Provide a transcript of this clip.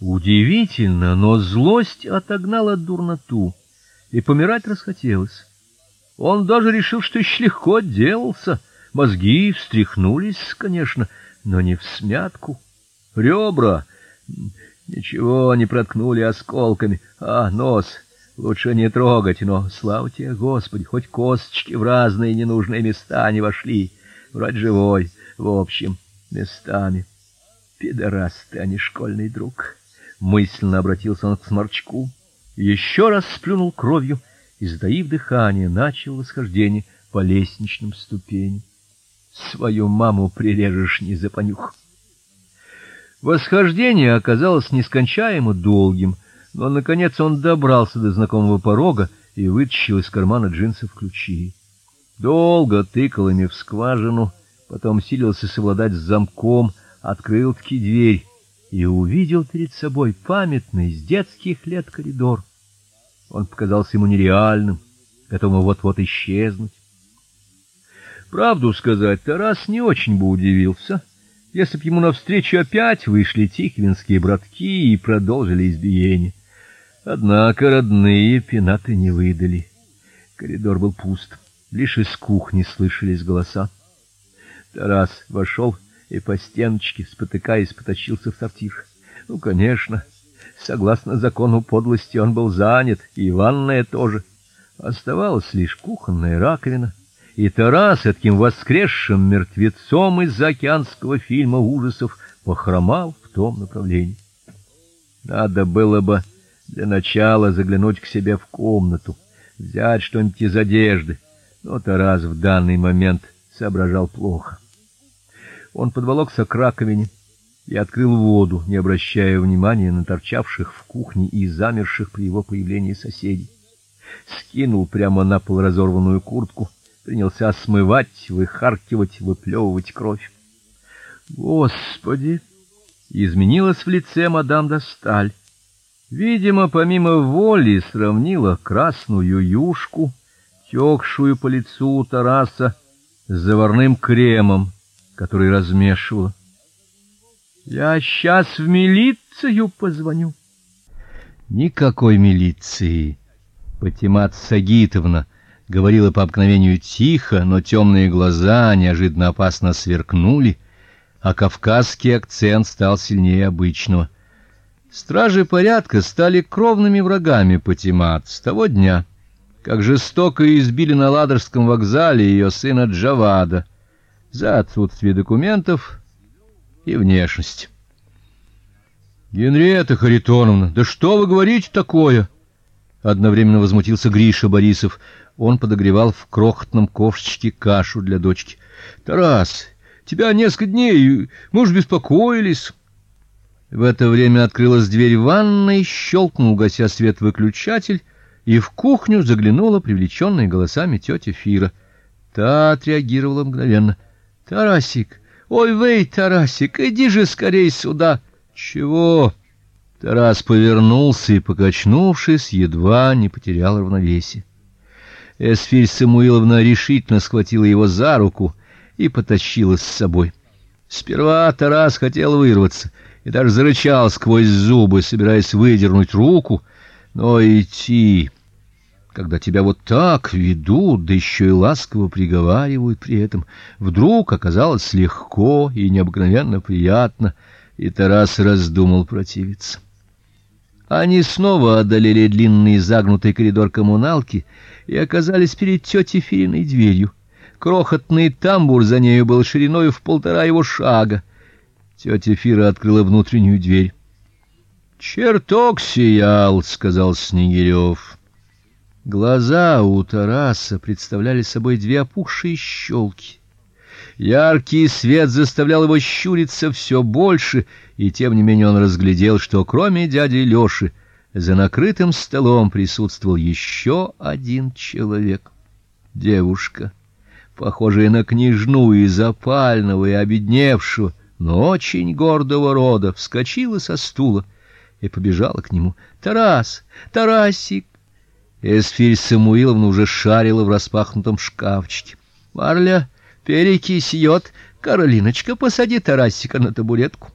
Удивительно, но злость отогнала дурноту, и помирать расхотелось. Он даже решил, что еще легко отделался. Мозги встряхнулись, конечно, но не в смятку. Ребра ничего не проткнули осколками, а нос лучше не трогать, но слава тебе, Господи, хоть косточки в разные ненужные места не вошли. Вроде живой, в общем, местами. Пидорас ты, а не школьный друг. Мысленно обратился он к сморчку, еще раз сплюнул кровью и, затаив дыхание, начал восхождение по лестничным ступеням. Свою маму прирежешь не за понюх. Восхождение оказалось нескончаемо долгим, но наконец он добрался до знакомого порога и вытащил из кармана джинсов ключи. Долго тыкал ими в скважину, потом силился совладать с замком, открыл таки дверь и увидел перед собой памятный с детских лет коридор. Он показался ему нереальным, готовым вот-вот исчезнуть. Правду сказать, Тарас не очень бы удивился, если б ему навстречу опять вышли тихвинские братки и продолжили избиение. Однако родные пенаты не выдали. Коридор был пуст, лишь из кухни слышались голоса. Тарас вошел и по стеночке, спотыкаясь, потащился в сортир. Ну, конечно, согласно закону подлости он был занят, и ванная тоже. Оставалась лишь кухонная раковина, и Тарас таким воскресшим мертвецом из океанского фильма ужасов похромал в том направлении. Надо было бы для начала заглянуть к себе в комнату, взять что-нибудь из одежды, но Тарас в данный момент соображал плохо. Он подволокся к раковине и открыл воду, не обращая внимания на торчавших в кухне и замерших при его появлении соседей. Скинул прямо на пол разорванную куртку, принялся смывать, выхаркивать, выплевывать кровь. Господи, изменилась в лице мадам Досталь. Видимо, помимо воли сравнила красную юшку, текшую по лицу Тараса с заварным кремом который размешивала. Я сейчас в милицию позвоню. Никакой милиции. Патимат Сагитовна говорила по обыкновению тихо, но темные глаза неожиданно опасно сверкнули, а кавказский акцент стал сильнее обычного. Стражи порядка стали кровными врагами Патимат с того дня, как жестоко избили на Ладожском вокзале ее сына Джавада за отсутствие документов и внешность. Генриетта Харитоновна, да что вы говорите такое? Одновременно возмутился Гриша Борисов. Он подогревал в крохотном ковшичке кашу для дочки. Тарас, тебя несколько дней, мы уж беспокоились. В это время открылась дверь ванной, щелкнул, гася свет, выключатель, и в кухню заглянула привлеченная голосами тетя Фира. Та отреагировала мгновенно. Тарасик, ой, вы, Тарасик, иди же скорей сюда. Чего? Тарас повернулся и, покачнувшись, едва не потерял равновесие. Эсфирь Самуиловна решительно схватила его за руку и потащила с собой. Сперва Тарас хотел вырваться и даже зарычал сквозь зубы, собираясь выдернуть руку, но идти когда тебя вот так ведут, да еще и ласково приговаривают при этом, вдруг оказалось легко и необыкновенно приятно, и Тарас раздумал противиться. Они снова одолели длинный загнутый коридор коммуналки и оказались перед тетей Фириной дверью. Крохотный тамбур за нею был шириной в полтора его шага. Тетя Фира открыла внутреннюю дверь. "Чертог сиял", сказал Снегирев. Глаза у Тараса представляли собой две опухшие щелки. Яркий свет заставлял его щуриться все больше, и тем не менее он разглядел, что кроме дяди Лёши за накрытым столом присутствовал еще один человек. Девушка, похожая на княжну из опального и обедневшего, но очень гордого рода, вскочила со стула и побежала к нему. Тарас, Тарасик, Эсфирь Самуиловна уже шарила в распахнутом шкафчике. Марля перекисьет. Каролиночка, посади Тарасика на табуретку.